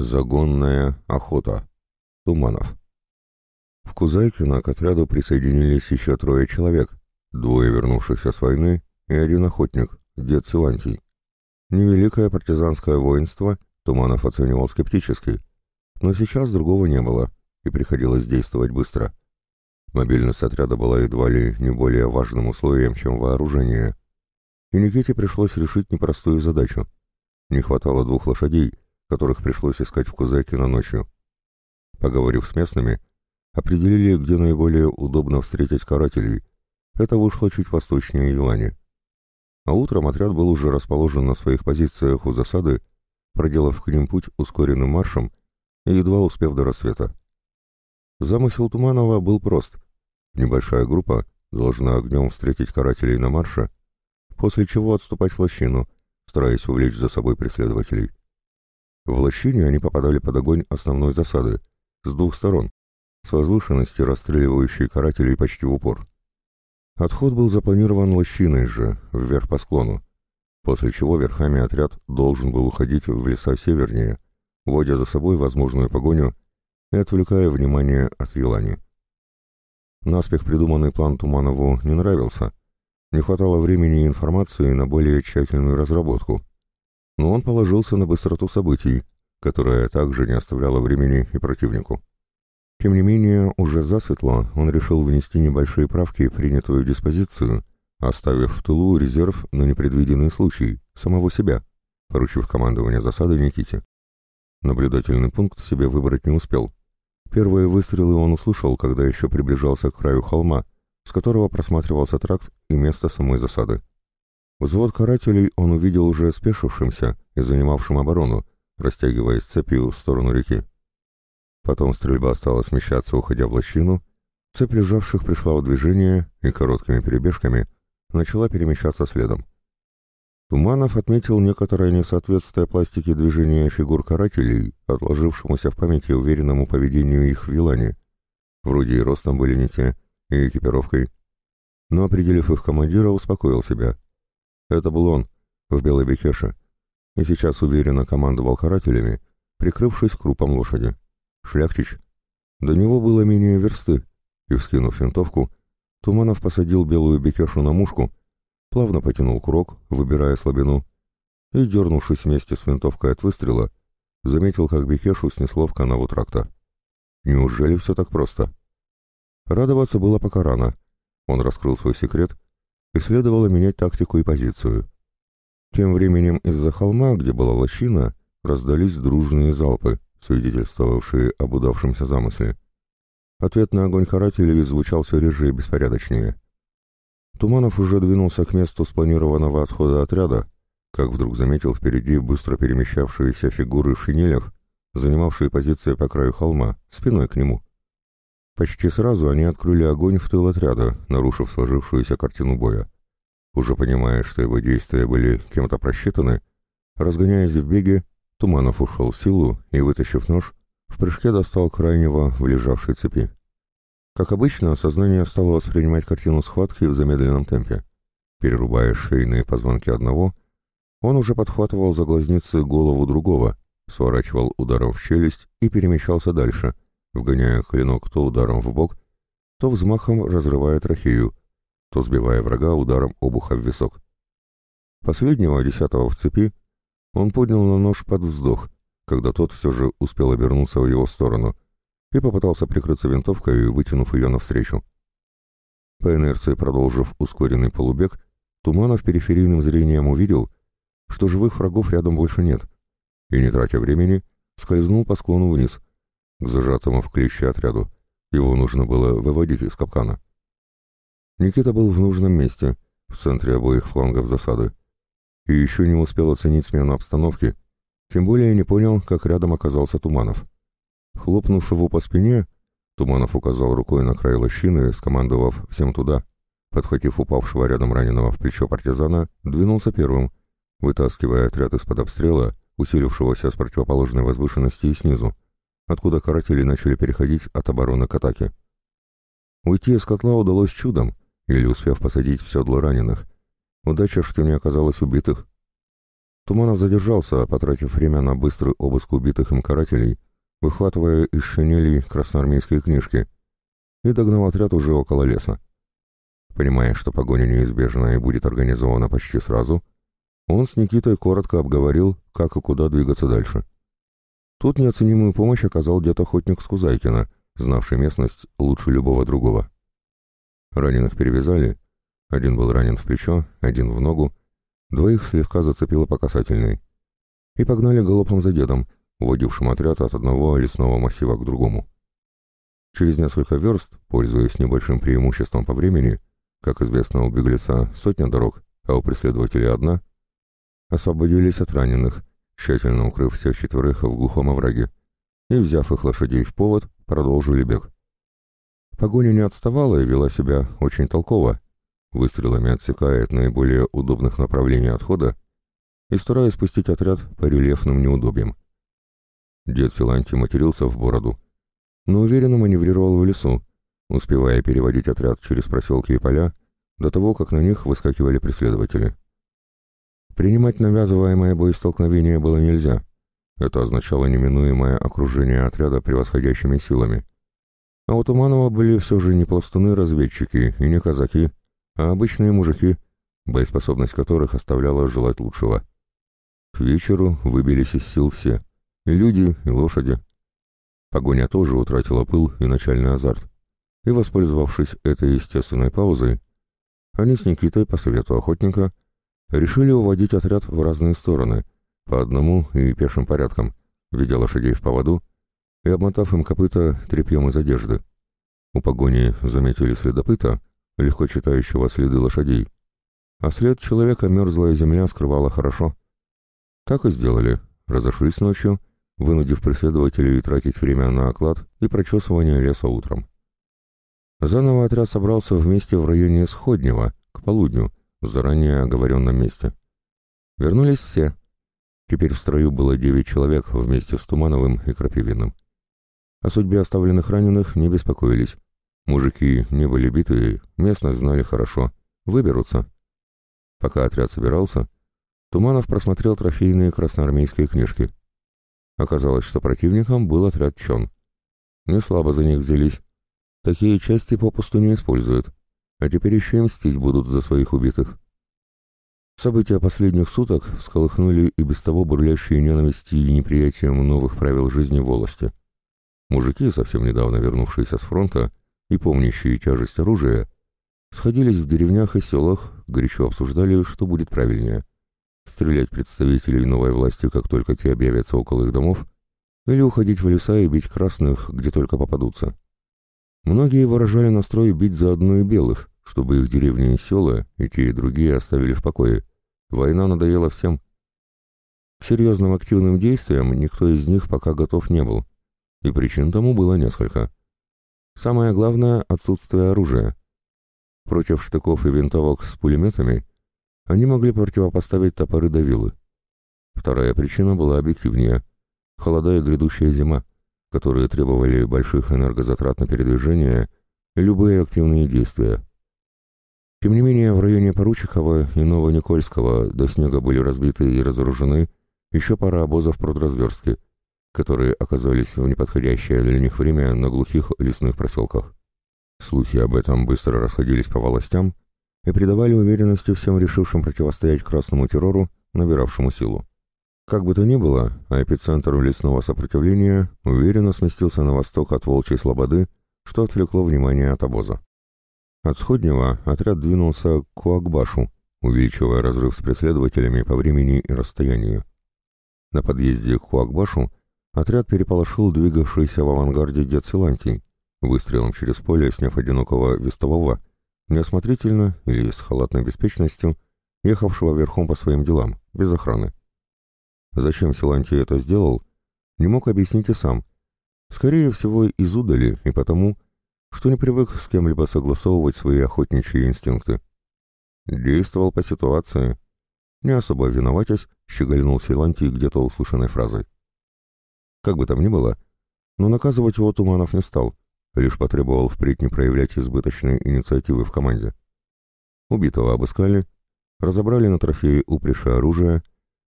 Загонная охота. Туманов. В Кузайкино к отряду присоединились еще трое человек, двое вернувшихся с войны и один охотник, дед Силантий. Невеликое партизанское воинство Туманов оценивал скептически, но сейчас другого не было, и приходилось действовать быстро. Мобильность отряда была едва ли не более важным условием, чем вооружение. И Никите пришлось решить непростую задачу. Не хватало двух лошадей, которых пришлось искать в Кузайкино ночью. Поговорив с местными, определили, где наиболее удобно встретить карателей. Это вышло чуть восточнее Елани. А утром отряд был уже расположен на своих позициях у засады, проделав к ним путь ускоренным маршем и едва успев до рассвета. Замысел Туманова был прост. Небольшая группа должна огнем встретить карателей на марше, после чего отступать в лощину, стараясь увлечь за собой преследователей. В лощине они попадали под огонь основной засады, с двух сторон, с возвышенности расстреливающей карателей почти в упор. Отход был запланирован лощиной же, вверх по склону, после чего верхами отряд должен был уходить в леса севернее, вводя за собой возможную погоню и отвлекая внимание от Елани. Наспех придуманный план Туманову не нравился, не хватало времени и информации на более тщательную разработку, но он положился на быстроту событий, которая также не оставляла времени и противнику. Тем не менее, уже засветло он решил внести небольшие правки в принятую диспозицию, оставив в тылу резерв на непредвиденный случай, самого себя, поручив командование засады Никите. Наблюдательный пункт себе выбрать не успел. Первые выстрелы он услышал, когда еще приближался к краю холма, с которого просматривался тракт и место самой засады. Взвод карателей он увидел уже спешившимся и занимавшим оборону, растягиваясь цепью в сторону реки. Потом стрельба стала смещаться, уходя в лощину, цепь лежавших пришла в движение и короткими перебежками начала перемещаться следом. Туманов отметил некоторое несоответствие пластики движения фигур карателей, отложившемуся в памяти уверенному поведению их в Вилане. Вроде и ростом были не те, и экипировкой. Но, определив их командира, успокоил себя. Это был он, в белой бекеше, и сейчас уверенно командовал карателями, прикрывшись крупом лошади. Шляхтич. До него было менее версты, и, вскинув винтовку, Туманов посадил белую бекешу на мушку, плавно потянул курок, выбирая слабину, и, дернувшись вместе с винтовкой от выстрела, заметил, как бекешу снесло в канаву тракта. Неужели все так просто? Радоваться было пока рано. Он раскрыл свой секрет, и следовало менять тактику и позицию. Тем временем из-за холма, где была лощина, раздались дружные залпы, свидетельствовавшие об удавшемся замысле. Ответ на огонь карателей звучал все реже и беспорядочнее. Туманов уже двинулся к месту спланированного отхода отряда, как вдруг заметил впереди быстро перемещавшиеся фигуры в шинелях, занимавшие позиции по краю холма, спиной к нему. Почти сразу они открыли огонь в тыл отряда, нарушив сложившуюся картину боя. Уже понимая, что его действия были кем-то просчитаны, разгоняясь в беге, Туманов ушел в силу и, вытащив нож, в прыжке достал крайнего в лежавшей цепи. Как обычно, сознание стало воспринимать картину схватки в замедленном темпе. Перерубая шейные позвонки одного, он уже подхватывал за глазницы голову другого, сворачивал ударом в челюсть и перемещался дальше, вгоняя клинок то ударом в бок, то взмахом разрывая трахею, то сбивая врага ударом обуха в висок. Последнего, десятого в цепи, он поднял на нож под вздох, когда тот все же успел обернуться в его сторону и попытался прикрыться винтовкой, вытянув ее навстречу. По инерции продолжив ускоренный полубег, Туманов периферийным зрением увидел, что живых врагов рядом больше нет, и, не тратя времени, скользнул по склону вниз, к зажатому в клеще отряду. Его нужно было выводить из капкана. Никита был в нужном месте, в центре обоих флангов засады, и еще не успел оценить смену обстановки, тем более не понял, как рядом оказался Туманов. Хлопнув его по спине, Туманов указал рукой на край лощины, скомандовав всем туда. Подхватив упавшего рядом раненого в плечо партизана, двинулся первым, вытаскивая отряд из-под обстрела, усилившегося с противоположной возвышенности и снизу, откуда каратели начали переходить от обороны к атаке. Уйти из котла удалось чудом, или успев посадить в седло раненых. Удача, что не оказалось убитых. Туманов задержался, потратив время на быстрый обыск убитых им карателей, выхватывая из шинелей красноармейские книжки, и догнал отряд уже около леса. Понимая, что погоня неизбежна и будет организована почти сразу, он с Никитой коротко обговорил, как и куда двигаться дальше. Тут неоценимую помощь оказал дед-охотник Скузайкина, знавший местность лучше любого другого. Раненых перевязали, один был ранен в плечо, один в ногу, двоих слегка зацепило по касательной. И погнали галопом за дедом, уводившим отряд от одного лесного массива к другому. Через несколько верст, пользуясь небольшим преимуществом по времени, как известно у беглеца сотня дорог, а у преследователей одна, освободились от раненых, тщательно укрыв всех четверых в глухом овраге, и, взяв их лошадей в повод, продолжили бег. Погоня не отставала и вела себя очень толково, выстрелами отсекая от наиболее удобных направлений отхода и стараясь спустить отряд по рельефным неудобьям. Дед Силанти матерился в бороду, но уверенно маневрировал в лесу, успевая переводить отряд через проселки и поля до того, как на них выскакивали преследователи. Принимать навязываемое боестолкновение было нельзя. Это означало неминуемое окружение отряда превосходящими силами. А у Туманова были все же не пластуны-разведчики и не казаки, а обычные мужики, боеспособность которых оставляла желать лучшего. К вечеру выбились из сил все — и люди, и лошади. Погоня тоже утратила пыл и начальный азарт. И, воспользовавшись этой естественной паузой, они с Никитой, по совету охотника, решили уводить отряд в разные стороны, по одному и пешим порядкам, ведя лошадей в поводу и обмотав им копыта тряпьем из одежды. У погони заметили следопыта, легко читающего следы лошадей, а след человека мерзлая земля скрывала хорошо. Так и сделали, разошлись ночью, вынудив преследователей тратить время на оклад и прочесывание леса утром. Заново отряд собрался вместе в районе Сходнего, к полудню, в заранее оговоренном месте. Вернулись все. Теперь в строю было девять человек вместе с Тумановым и Крапивиным. О судьбе оставленных раненых не беспокоились. Мужики не были битые, местность знали хорошо. Выберутся. Пока отряд собирался, Туманов просмотрел трофейные красноармейские книжки. Оказалось, что противником был отряд Чон. Не слабо за них взялись. Такие части попусту не используют, а теперь еще и мстить будут за своих убитых. События последних суток всколыхнули и без того бурлящие ненависти и неприятием новых правил жизни волости. Мужики, совсем недавно вернувшиеся с фронта и помнящие тяжесть оружия, сходились в деревнях и селах, горячо обсуждали, что будет правильнее — стрелять представителей новой власти, как только те объявятся около их домов, или уходить в леса и бить красных, где только попадутся. Многие выражали настрой бить заодно и белых, чтобы их деревни и села, и те, и другие оставили в покое. Война надоела всем. К серьезным активным действиям никто из них пока готов не был, и причин тому было несколько. Самое главное — отсутствие оружия. Против штыков и винтовок с пулеметами они могли противопоставить топоры до вилы. Вторая причина была объективнее — холода и грядущая зима которые требовали больших энергозатрат на передвижение и любые активные действия. Тем не менее, в районе Поручикова и Новоникольского до снега были разбиты и разоружены еще пара обозов продразверстки, которые оказались в неподходящее для них время на глухих лесных проселках. Слухи об этом быстро расходились по властям и придавали уверенности всем решившим противостоять красному террору, набиравшему силу. Как бы то ни было, а эпицентр лесного сопротивления уверенно сместился на восток от Волчьей Слободы, что отвлекло внимание от обоза. От Сходнего отряд двинулся к Куакбашу, увеличивая разрыв с преследователями по времени и расстоянию. На подъезде к Куакбашу отряд переполошил двигавшийся в авангарде дед Силантий, выстрелом через поле сняв одинокого вестового, неосмотрительно или с халатной беспечностью, ехавшего верхом по своим делам, без охраны. Зачем Силантий это сделал, не мог объяснить и сам. Скорее всего, из удали и потому, что не привык с кем-либо согласовывать свои охотничьи инстинкты. Действовал по ситуации. Не особо виноватясь, щегольнул Силантий где-то услышанной фразой. Как бы там ни было, но наказывать его Туманов не стал, лишь потребовал впредь не проявлять избыточной инициативы в команде. Убитого обыскали, разобрали на трофеи упряжи оружия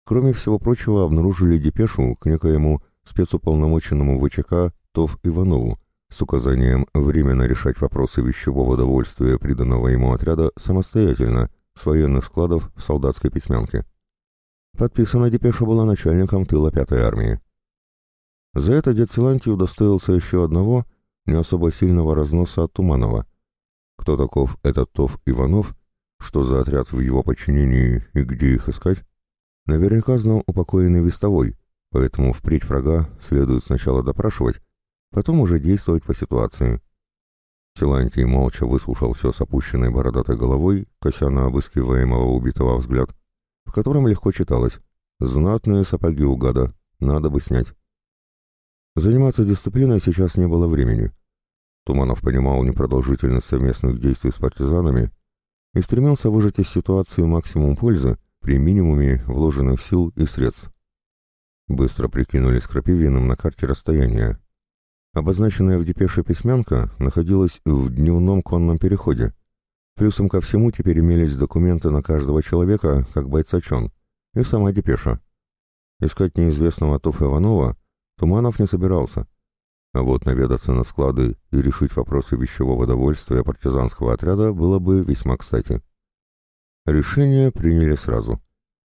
кроме всего прочего, обнаружили депешу к некоему спецуполномоченному ВЧК ТОВ Иванову с указанием временно решать вопросы вещевого довольствия приданного ему отряда самостоятельно с военных складов в солдатской письменке. Подписана депеша была начальником тыла пятой армии. За это дед Силантий удостоился еще одного, не особо сильного разноса от Туманова. Кто таков этот Тов Иванов, что за отряд в его подчинении и где их искать, наверняка знал упокоенный вестовой, поэтому впредь врага следует сначала допрашивать, потом уже действовать по ситуации. Силантий молча выслушал все с опущенной бородатой головой, кося на обыскиваемого убитого взгляд, в котором легко читалось «Знатные сапоги у гада, надо бы снять». Заниматься дисциплиной сейчас не было времени. Туманов понимал непродолжительность совместных действий с партизанами и стремился выжать из ситуации максимум пользы при минимуме вложенных сил и средств. Быстро прикинули с Крапивиным на карте расстояние. Обозначенная в депеше письменка находилась в дневном конном переходе. Плюсом ко всему теперь имелись документы на каждого человека, как бойца Чон, и сама депеша. Искать неизвестного Туф Иванова Туманов не собирался. А вот наведаться на склады и решить вопросы вещевого довольствия партизанского отряда было бы весьма кстати. Решение приняли сразу.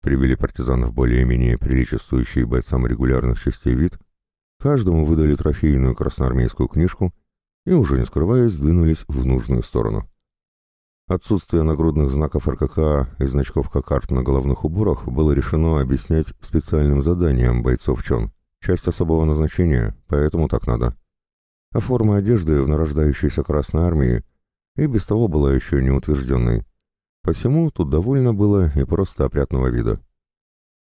Привели партизанов более-менее приличествующий бойцам регулярных частей вид, каждому выдали трофейную красноармейскую книжку и, уже не скрываясь, двинулись в нужную сторону. Отсутствие нагрудных знаков РКК и значков кокарт на головных уборах было решено объяснять специальным заданием бойцов ЧОН. Часть особого назначения, поэтому так надо. А форма одежды в нарождающейся Красной Армии и без того была еще не утвержденной. Посему тут довольно было и просто опрятного вида.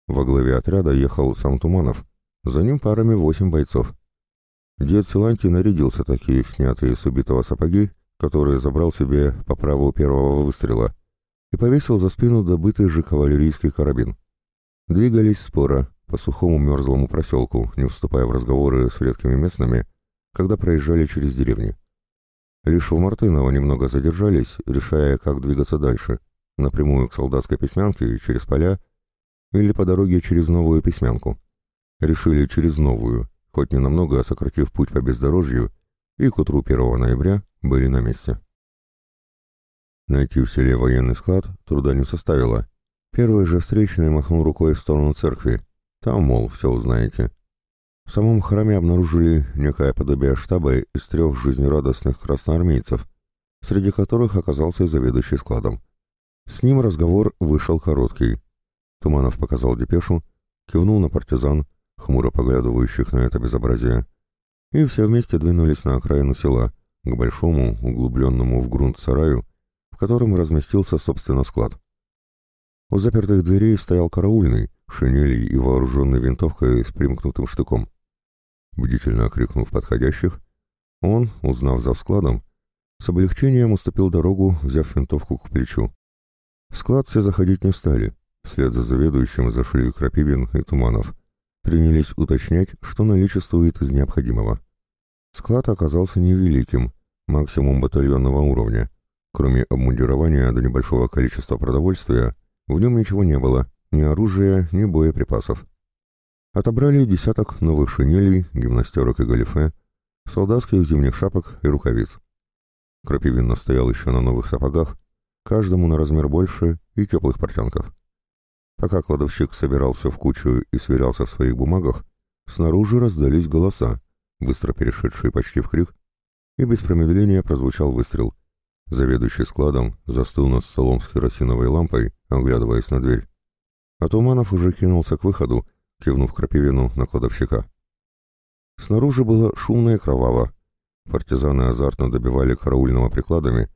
Во главе отряда ехал сам Туманов, за ним парами восемь бойцов. Дед Силантий нарядился такие снятые с убитого сапоги, которые забрал себе по праву первого выстрела, и повесил за спину добытый же кавалерийский карабин. Двигались споро, по сухому мерзлому проселку, не вступая в разговоры с редкими местными, когда проезжали через деревни. Лишь в Мартыново немного задержались, решая, как двигаться дальше, напрямую к солдатской письмянке, через поля, или по дороге через новую письмянку. Решили через новую, хоть не намного, а сократив путь по бездорожью, и к утру 1 ноября были на месте. Найти в селе военный склад труда не составило. Первый же встречный махнул рукой в сторону церкви, там, мол, все узнаете. В самом храме обнаружили некое подобие штаба из трех жизнерадостных красноармейцев, среди которых оказался и заведующий складом. С ним разговор вышел короткий. Туманов показал депешу, кивнул на партизан, хмуро поглядывающих на это безобразие, и все вместе двинулись на окраину села, к большому, углубленному в грунт сараю, в котором разместился, собственно, склад. У запертых дверей стоял караульный, шинели и вооруженной винтовкой с примкнутым штыком. Бдительно окрикнув подходящих, он, узнав за складом, с облегчением уступил дорогу, взяв винтовку к плечу. В склад все заходить не стали. Вслед за заведующим зашли Крапивин и Туманов. Принялись уточнять, что наличествует из необходимого. Склад оказался невеликим, максимум батальонного уровня. Кроме обмундирования до небольшого количества продовольствия, в нем ничего не было, ни оружия, ни боеприпасов. Отобрали десяток новых шинелей, гимнастерок и галифе, солдатских зимних шапок и рукавиц. Крапивин настоял еще на новых сапогах, каждому на размер больше и теплых портянках. Пока кладовщик собирал все в кучу и сверялся в своих бумагах, снаружи раздались голоса, быстро перешедшие почти в крик, и без промедления прозвучал выстрел. Заведующий складом застыл над столом с керосиновой лампой, оглядываясь на дверь а Туманов уже кинулся к выходу, кивнув Крапивину на кладовщика. Снаружи было шумно и кроваво. Партизаны азартно добивали караульного прикладами,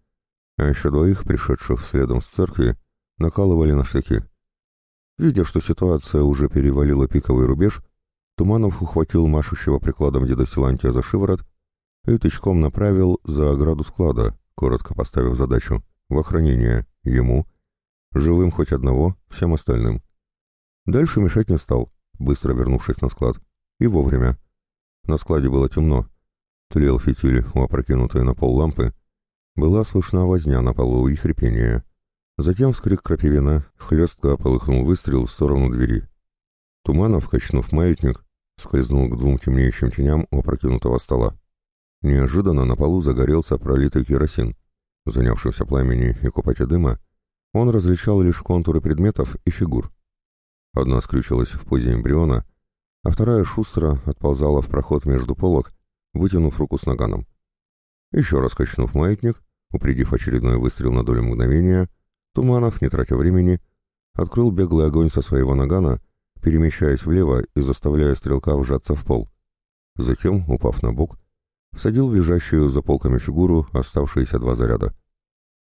а еще двоих, пришедших следом с церкви, накалывали на штыки. Видя, что ситуация уже перевалила пиковый рубеж, Туманов ухватил машущего прикладом деда Силантия за шиворот и тычком направил за ограду склада, коротко поставив задачу в охранение ему, живым хоть одного, всем остальным. Дальше мешать не стал, быстро вернувшись на склад. И вовремя. На складе было темно. Тлел фитиль у опрокинутой на пол лампы. Была слышна возня на полу и хрипение. Затем вскрик крапивина, хлестко полыхнул выстрел в сторону двери. Туманов, качнув маятник, скользнул к двум темнеющим теням у опрокинутого стола. Неожиданно на полу загорелся пролитый керосин. Занявшимся пламени и копоте дыма, он различал лишь контуры предметов и фигур. Одна скрючилась в позе эмбриона, а вторая шустро отползала в проход между полок, вытянув руку с наганом. Еще раз качнув маятник, упредив очередной выстрел на долю мгновения, Туманов, не тратя времени, открыл беглый огонь со своего нагана, перемещаясь влево и заставляя стрелка вжаться в пол. Затем, упав на бок, всадил в лежащую за полками фигуру оставшиеся два заряда.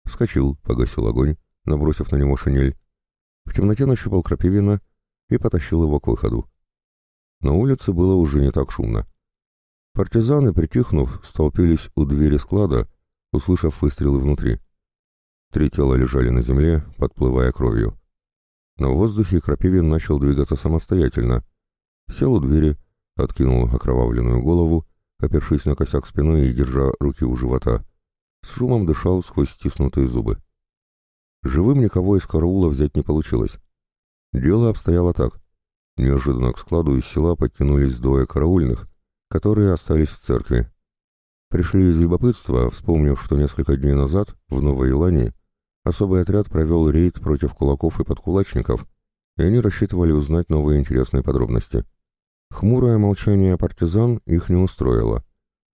Вскочил, погасил огонь, набросив на него шинель. В темноте нащупал крапивина и потащил его к выходу. На улице было уже не так шумно. Партизаны, притихнув, столпились у двери склада, услышав выстрелы внутри. Три тела лежали на земле, подплывая кровью. На воздухе Крапивин начал двигаться самостоятельно. Сел у двери, откинул окровавленную голову, опершись на косяк спиной и держа руки у живота. С шумом дышал сквозь стиснутые зубы. Живым никого из караула взять не получилось. Дело обстояло так. Неожиданно к складу из села подтянулись двое караульных, которые остались в церкви. Пришли из любопытства, вспомнив, что несколько дней назад, в Новой Илании, особый отряд провел рейд против кулаков и подкулачников, и они рассчитывали узнать новые интересные подробности. Хмурое молчание партизан их не устроило.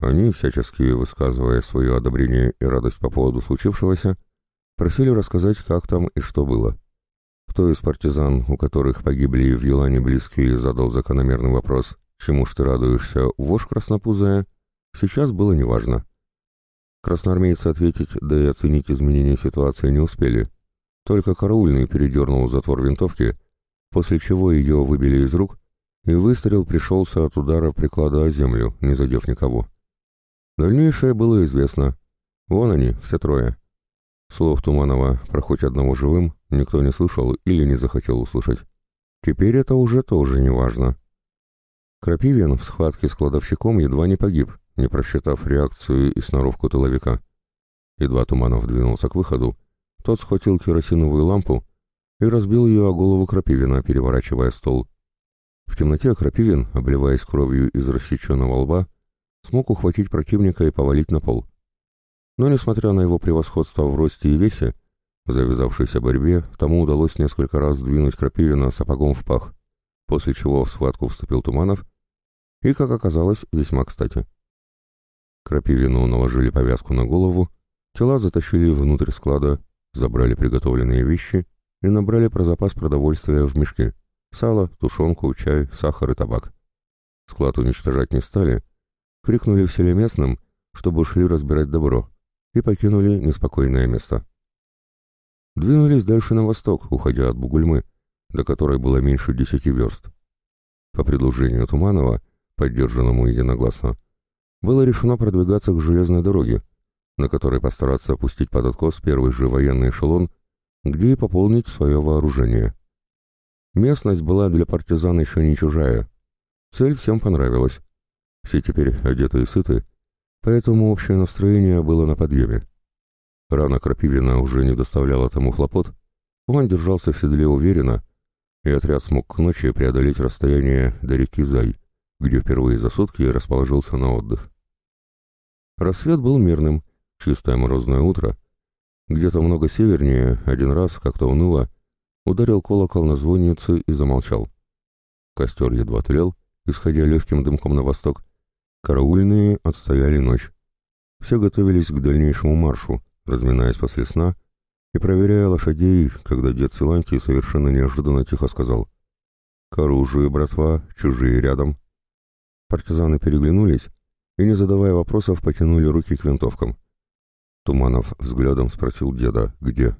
Они, всячески высказывая свое одобрение и радость по поводу случившегося, просили рассказать, как там и что было. Кто из партизан, у которых погибли в Елане близкие, задал закономерный вопрос «Чему ж ты радуешься, вошь краснопузая?» сейчас было неважно. Красноармейцы ответить, да и оценить изменения ситуации не успели. Только караульный передернул затвор винтовки, после чего ее выбили из рук, и выстрел пришелся от удара приклада о землю, не задев никого. Дальнейшее было известно. Вон они, все трое. Слов Туманова про хоть одного живым никто не слышал или не захотел услышать. Теперь это уже тоже не важно. Крапивин в схватке с кладовщиком едва не погиб, не просчитав реакцию и сноровку тыловика. Едва Туманов двинулся к выходу, тот схватил керосиновую лампу и разбил ее о голову Крапивина, переворачивая стол. В темноте Крапивин, обливаясь кровью из рассеченного лба, смог ухватить противника и повалить на пол. Но, несмотря на его превосходство в росте и весе, в завязавшейся борьбе тому удалось несколько раз двинуть Крапивина сапогом в пах, после чего в схватку вступил Туманов, и, как оказалось, весьма кстати. Крапивину наложили повязку на голову, тела затащили внутрь склада, забрали приготовленные вещи и набрали про запас продовольствия в мешки — сало, тушенку, чай, сахар и табак. Склад уничтожать не стали, крикнули в селе местным, чтобы шли разбирать добро, и покинули неспокойное место. Двинулись дальше на восток, уходя от Бугульмы, до которой было меньше десяти верст. По предложению Туманова, поддержанному единогласно, было решено продвигаться к железной дороге, на которой постараться опустить под откос первый же военный эшелон, где и пополнить свое вооружение. Местность была для партизан еще не чужая. Цель всем понравилась. Все теперь одеты и сыты, поэтому общее настроение было на подъеме. Рана Крапивина уже не доставляла тому хлопот, он держался в седле уверенно, и отряд смог к ночи преодолеть расстояние до реки Зай, где впервые за сутки расположился на отдых. Рассвет был мирным, чистое морозное утро. Где-то много севернее, один раз, как-то уныло, ударил колокол на звоннице и замолчал. Костер едва тлел, исходя легким дымком на восток, Караульные отстояли ночь. Все готовились к дальнейшему маршу, разминаясь после сна и проверяя лошадей, когда дед Силантий совершенно неожиданно тихо сказал «К оружию, братва, чужие рядом». Партизаны переглянулись и, не задавая вопросов, потянули руки к винтовкам. Туманов взглядом спросил деда «Где?».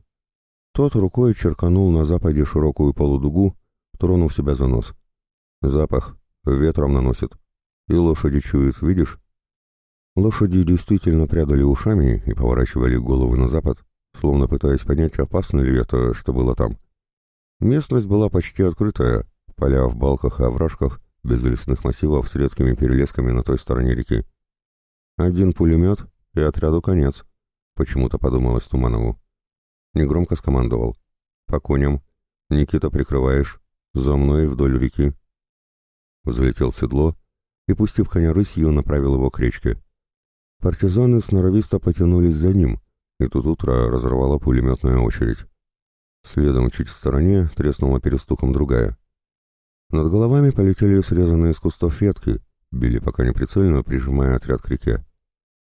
Тот рукой черканул на западе широкую полудугу, тронув себя за нос. «Запах. Ветром наносит. И лошади чуют, видишь? Лошади действительно прядали ушами и поворачивали головы на запад, словно пытаясь понять, опасно ли это, что было там. Местность была почти открытая, поля в балках и овражках, без лесных массивов с редкими перелесками на той стороне реки. Один пулемет и отряду конец, почему-то подумалось Туманову. Негромко скомандовал. «По коням. Никита, прикрываешь. За мной вдоль реки. взлетел седло и, пустив коня рысью, направил его к речке. Партизаны сноровисто потянулись за ним, и тут утро разорвала пулеметная очередь. Следом, чуть в стороне, треснула перестуком другая. Над головами полетели срезанные из кустов ветки, били пока не прицельно, прижимая отряд к реке.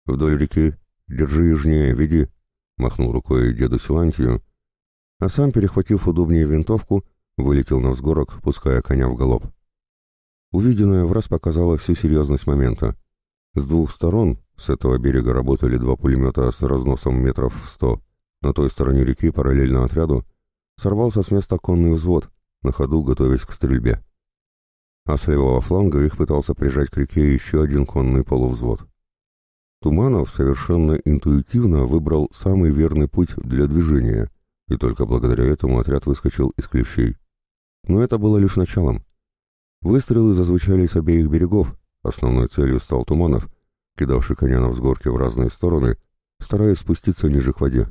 «Вдоль реки! Держи южнее, веди!» — махнул рукой деду Силантию, а сам, перехватив удобнее винтовку, вылетел на взгорок, пуская коня в галоп. Увиденное в раз показало всю серьезность момента. С двух сторон с этого берега работали два пулемета с разносом метров в сто. На той стороне реки, параллельно отряду, сорвался с места конный взвод, на ходу готовясь к стрельбе. А с левого фланга их пытался прижать к реке еще один конный полувзвод. Туманов совершенно интуитивно выбрал самый верный путь для движения, и только благодаря этому отряд выскочил из клещей. Но это было лишь началом. Выстрелы зазвучали с обеих берегов, основной целью стал Туманов, кидавший коня на взгорке в разные стороны, стараясь спуститься ниже к воде.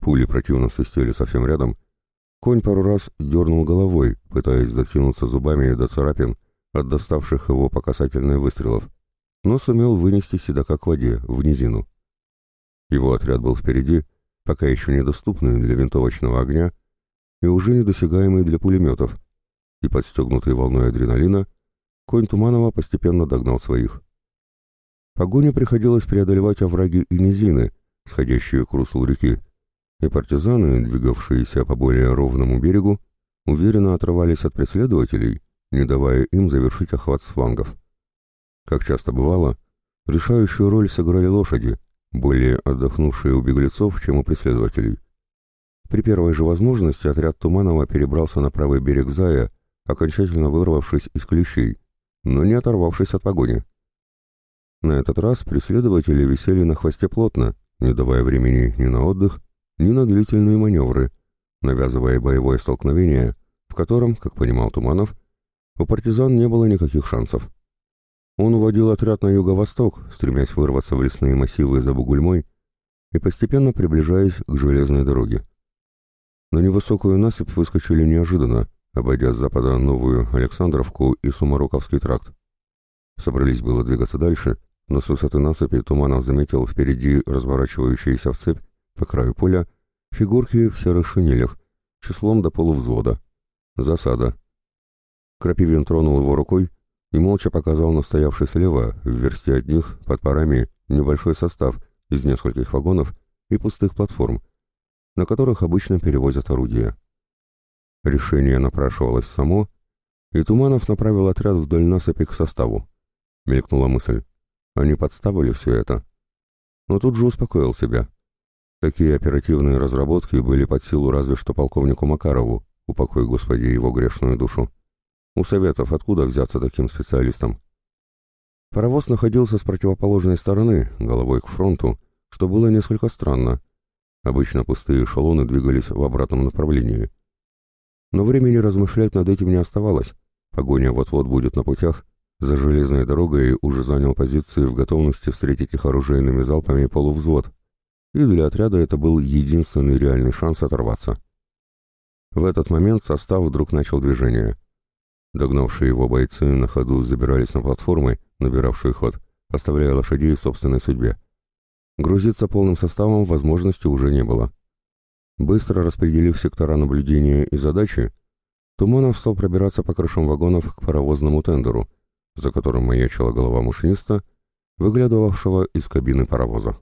Пули противно свистели совсем рядом, Конь пару раз дернул головой, пытаясь дотянуться зубами до царапин от доставших его по касательной выстрелов, но сумел вынести седока к воде, в низину. Его отряд был впереди, пока еще недоступный для винтовочного огня и уже недосягаемый для пулеметов, и подстегнутый волной адреналина, конь Туманова постепенно догнал своих. Погоне приходилось преодолевать овраги и низины, сходящие к руслу реки, и партизаны, двигавшиеся по более ровному берегу, уверенно отрывались от преследователей, не давая им завершить охват с флангов. Как часто бывало, решающую роль сыграли лошади, более отдохнувшие у беглецов, чем у преследователей. При первой же возможности отряд Туманова перебрался на правый берег Зая, окончательно вырвавшись из клещей, но не оторвавшись от погони. На этот раз преследователи висели на хвосте плотно, не давая времени ни на отдых, ни на длительные маневры, навязывая боевое столкновение, в котором, как понимал Туманов, у партизан не было никаких шансов. Он уводил отряд на юго-восток, стремясь вырваться в лесные массивы за Бугульмой и постепенно приближаясь к железной дороге. На невысокую насыпь выскочили неожиданно, обойдя с запада Новую Александровку и Сумароковский тракт. Собрались было двигаться дальше, но с высоты насыпи Туманов заметил впереди разворачивающуюся в цепь по краю поля фигурки в серых шинелях, числом до полувзвода. Засада. Крапивин тронул его рукой и молча показал на стоявший слева, в версте от них, под парами, небольшой состав из нескольких вагонов и пустых платформ, на которых обычно перевозят орудия. Решение напрашивалось само, и Туманов направил отряд вдоль насыпи к составу. Мелькнула мысль. Они подставили все это. Но тут же успокоил себя. Такие оперативные разработки были под силу разве что полковнику Макарову, упокой, Господи, его грешную душу. У Советов откуда взяться таким специалистам? Паровоз находился с противоположной стороны, головой к фронту, что было несколько странно. Обычно пустые эшелоны двигались в обратном направлении. Но времени размышлять над этим не оставалось. Погоня вот-вот будет на путях. За железной дорогой уже занял позиции в готовности встретить их оружейными залпами полувзвод и для отряда это был единственный реальный шанс оторваться. В этот момент состав вдруг начал движение. Догнавшие его бойцы на ходу забирались на платформы, набиравшие ход, оставляя лошадей в собственной судьбе. Грузиться полным составом возможности уже не было. Быстро распределив сектора наблюдения и задачи, Туманов стал пробираться по крышам вагонов к паровозному тендеру, за которым маячила голова машиниста, выглядывавшего из кабины паровоза.